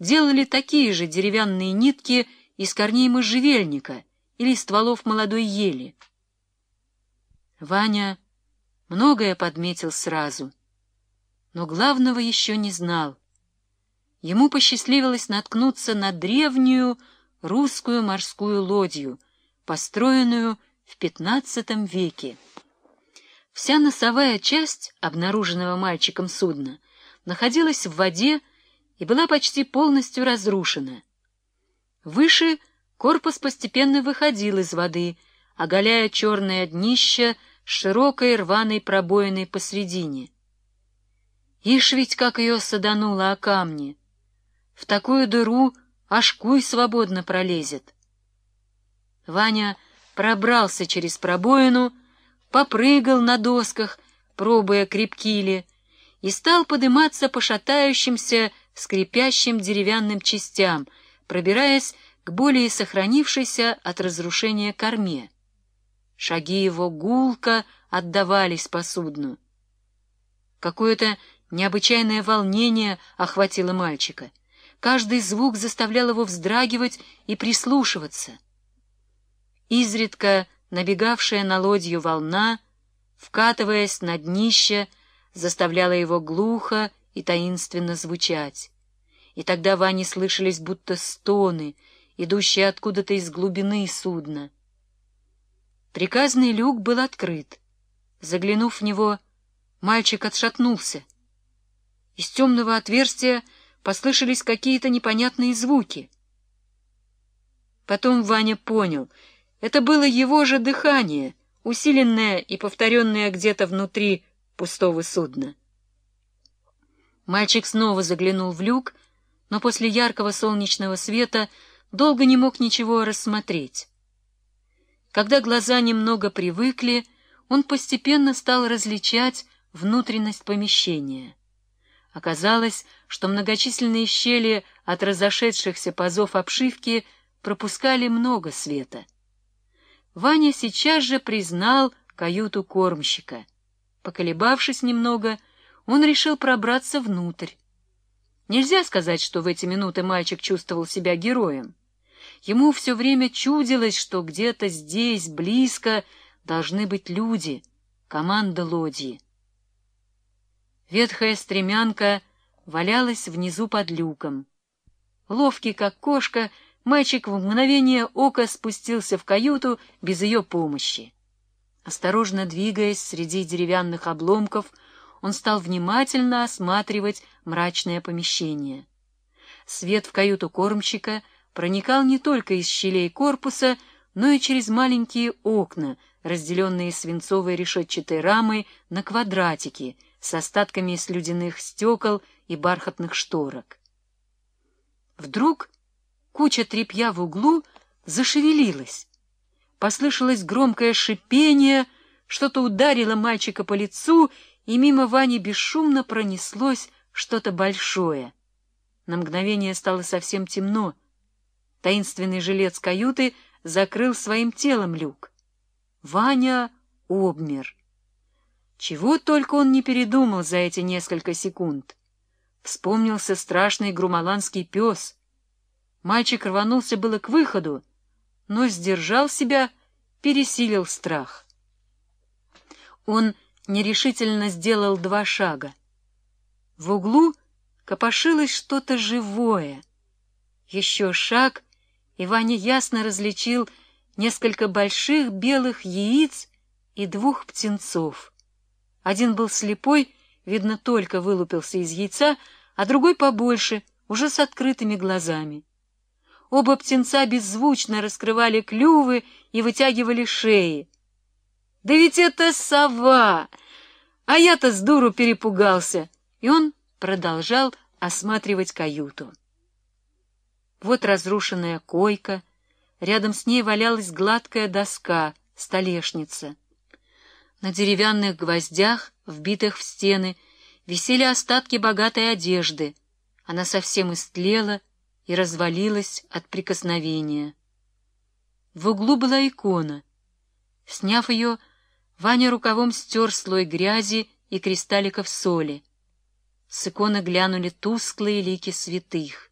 делали такие же деревянные нитки из корней можжевельника или стволов молодой ели. Ваня многое подметил сразу, но главного еще не знал. Ему посчастливилось наткнуться на древнюю русскую морскую лодью, построенную в XV веке. Вся носовая часть обнаруженного мальчиком судна находилась в воде и была почти полностью разрушена. Выше корпус постепенно выходил из воды, оголяя черное днище с широкой рваной пробоиной посредине. Ишь ведь как ее садануло о камни! В такую дыру аж куй свободно пролезет. Ваня пробрался через пробоину, попрыгал на досках, пробуя крепки ли, и стал подниматься по шатающимся, скрипящим деревянным частям, пробираясь к более сохранившейся от разрушения корме. Шаги его гулко отдавались по судну. Какое-то необычайное волнение охватило мальчика. Каждый звук заставлял его вздрагивать и прислушиваться. Изредка набегавшая на лодью волна, вкатываясь на днище, заставляла его глухо и таинственно звучать. И тогда Ване слышались будто стоны, идущие откуда-то из глубины судна. Приказный люк был открыт. Заглянув в него, мальчик отшатнулся. Из темного отверстия послышались какие-то непонятные звуки. Потом Ваня понял — это было его же дыхание, усиленное и повторенное где-то внутри пустого судна. Мальчик снова заглянул в люк, но после яркого солнечного света долго не мог ничего рассмотреть. Когда глаза немного привыкли, он постепенно стал различать внутренность помещения. Оказалось, что многочисленные щели от разошедшихся пазов обшивки пропускали много света. Ваня сейчас же признал каюту кормщика. Поколебавшись немного, он решил пробраться внутрь. Нельзя сказать, что в эти минуты мальчик чувствовал себя героем. Ему все время чудилось, что где-то здесь, близко, должны быть люди, команда лодьи. Ветхая стремянка валялась внизу под люком. Ловкий, как кошка, мальчик в мгновение ока спустился в каюту без ее помощи. Осторожно двигаясь среди деревянных обломков, он стал внимательно осматривать мрачное помещение. Свет в каюту кормщика проникал не только из щелей корпуса, но и через маленькие окна, разделенные свинцовой решетчатой рамой на квадратики с остатками слюдяных стекол и бархатных шторок. Вдруг Куча тряпья в углу зашевелилась. Послышалось громкое шипение, что-то ударило мальчика по лицу, и мимо Вани бесшумно пронеслось что-то большое. На мгновение стало совсем темно. Таинственный жилец каюты закрыл своим телом люк. Ваня обмер. Чего только он не передумал за эти несколько секунд. Вспомнился страшный грумаланский пес — Мальчик рванулся было к выходу, но сдержал себя, пересилил страх. Он нерешительно сделал два шага. В углу копошилось что-то живое. Еще шаг, и Ваня ясно различил несколько больших белых яиц и двух птенцов. Один был слепой, видно, только вылупился из яйца, а другой побольше, уже с открытыми глазами. Оба птенца беззвучно раскрывали клювы и вытягивали шеи. «Да ведь это сова! А я-то с дуру перепугался!» И он продолжал осматривать каюту. Вот разрушенная койка, рядом с ней валялась гладкая доска, столешница. На деревянных гвоздях, вбитых в стены, висели остатки богатой одежды. Она совсем истлела, и развалилась от прикосновения. В углу была икона. Сняв ее, Ваня рукавом стер слой грязи и кристалликов соли. С иконы глянули тусклые лики святых.